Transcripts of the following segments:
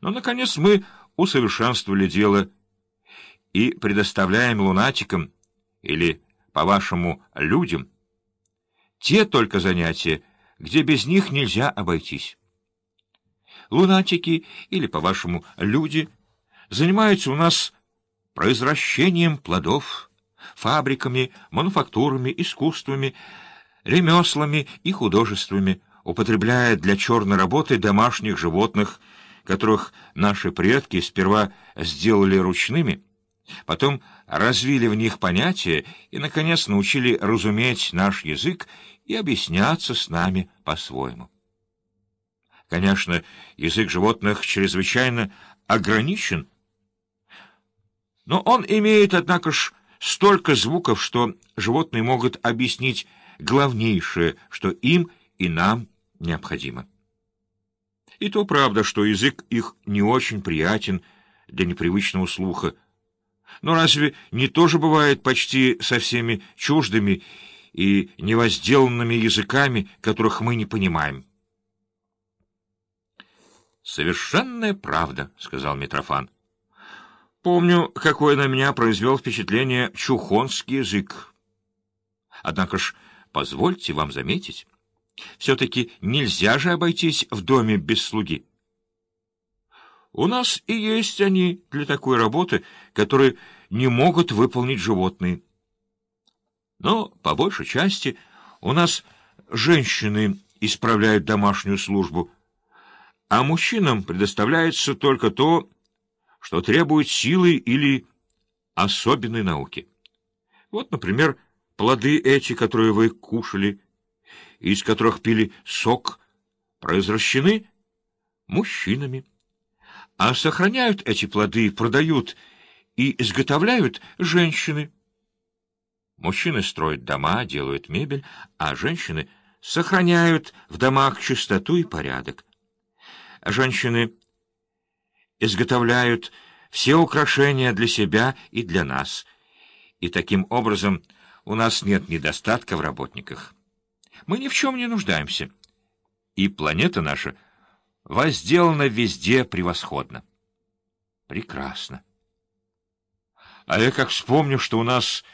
Но, наконец, мы усовершенствовали дело и предоставляем лунатикам, или, по-вашему, людям, те только занятия, где без них нельзя обойтись. Лунатики, или, по-вашему, люди, занимаются у нас произвращением плодов, фабриками, мануфактурами, искусствами, ремеслами и художествами, употребляя для черной работы домашних животных, которых наши предки сперва сделали ручными, потом развили в них понятия и, наконец, научили разуметь наш язык и объясняться с нами по-своему. Конечно, язык животных чрезвычайно ограничен, но он имеет, однако ж, столько звуков, что животные могут объяснить главнейшее, что им и нам необходимо. И то правда, что язык их не очень приятен для непривычного слуха. Но разве не то же бывает почти со всеми чуждыми и невозделанными языками, которых мы не понимаем? «Совершенная правда», — сказал Митрофан. «Помню, какое на меня произвел впечатление чухонский язык. Однако ж, позвольте вам заметить, все-таки нельзя же обойтись в доме без слуги. У нас и есть они для такой работы, которые не могут выполнить животные. Но, по большей части, у нас женщины исправляют домашнюю службу, а мужчинам предоставляется только то, что требует силы или особенной науки. Вот, например, плоды эти, которые вы кушали, из которых пили сок, произвращены мужчинами, а сохраняют эти плоды, продают и изготовляют женщины. Мужчины строят дома, делают мебель, а женщины сохраняют в домах чистоту и порядок. Женщины изготовляют все украшения для себя и для нас, и таким образом у нас нет недостатка в работниках. Мы ни в чем не нуждаемся. И планета наша возделана везде превосходно. Прекрасно. А я как вспомню, что у нас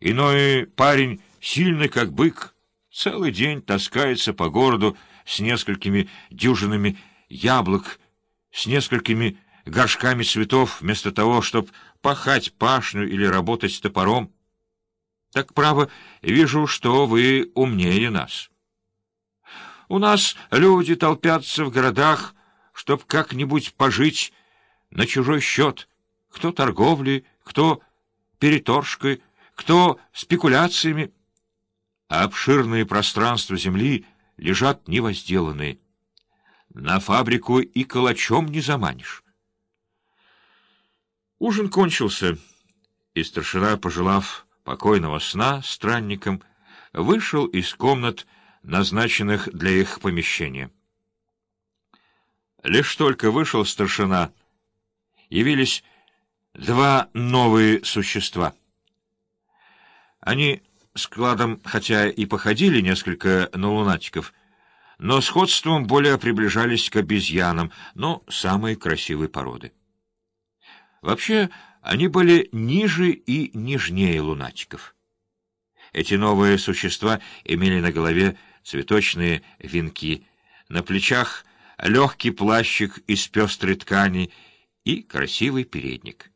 иной парень, сильный как бык, целый день таскается по городу с несколькими дюжинами яблок, с несколькими горшками цветов, вместо того, чтобы пахать пашню или работать топором. Так, право, вижу, что вы умнее нас. У нас люди толпятся в городах, чтоб как-нибудь пожить на чужой счет. Кто торговлей, кто переторжкой, кто спекуляциями. А обширные пространства земли лежат невозделанные. На фабрику и калачом не заманишь. Ужин кончился, и старшина, пожелав покойного сна странникам, вышел из комнат, назначенных для их помещения. Лишь только вышел старшина, явились два новые существа. Они складом, хотя и походили несколько на лунатиков, но сходством более приближались к обезьянам, но самой красивой породы. Вообще, они были ниже и нежнее лунатиков. Эти новые существа имели на голове цветочные венки, на плечах легкий плащик из пестрой ткани и красивый передник.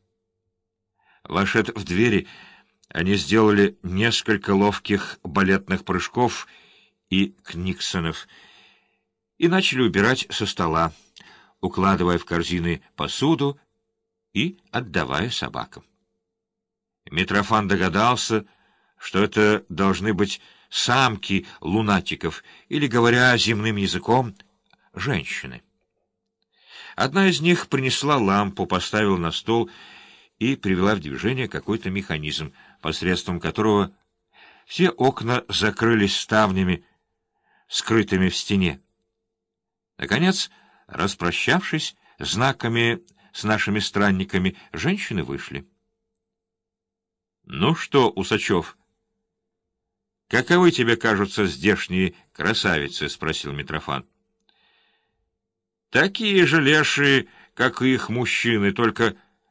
Вошед в двери, они сделали несколько ловких балетных прыжков и книксонов и начали убирать со стола, укладывая в корзины посуду и отдавая собакам. Митрофан догадался, что это должны быть самки лунатиков, или, говоря земным языком, женщины. Одна из них принесла лампу, поставила на стол и привела в движение какой-то механизм, посредством которого все окна закрылись ставнями, скрытыми в стене. Наконец, распрощавшись знаками с нашими странниками, женщины вышли. — Ну что, Усачев, каковы тебе кажутся здешние красавицы? — спросил Митрофан. — Такие же лешие, как и их мужчины, только